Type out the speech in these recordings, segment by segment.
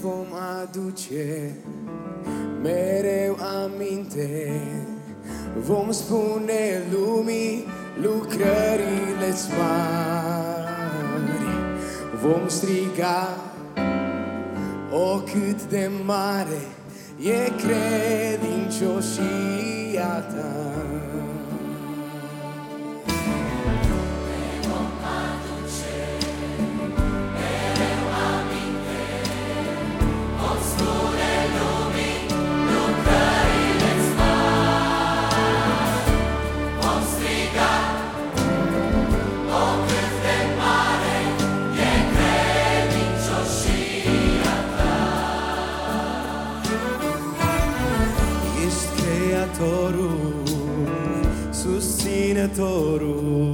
vom aduce mereu aminte, vom spune lumii lucrările mari, vom striga o cât de mare e credincioșia ta. Mângâietorul, susținătorul,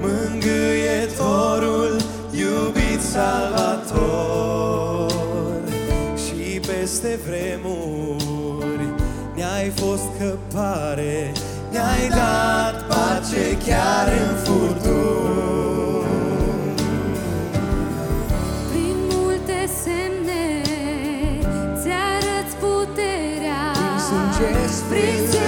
mângâietorul, iubit salvator. Și peste vremuri ne-ai fost căpare, ne-ai dat pace chiar în furtuni. desprezar.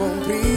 from prison.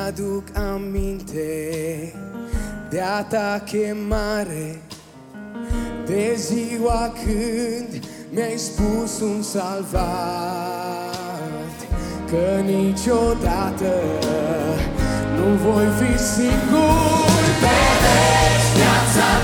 Mi-aduc aminte de a ta chemare, de ziua când mi-ai spus un salvat, că niciodată nu voi fi sigur. Pe vești viața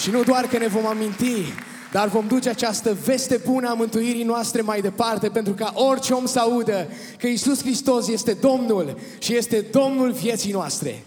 Și nu doar că ne vom aminti, dar vom duce această veste bună a mântuirii noastre mai departe, pentru ca orice om să audă că Isus Hristos este Domnul și este Domnul vieții noastre.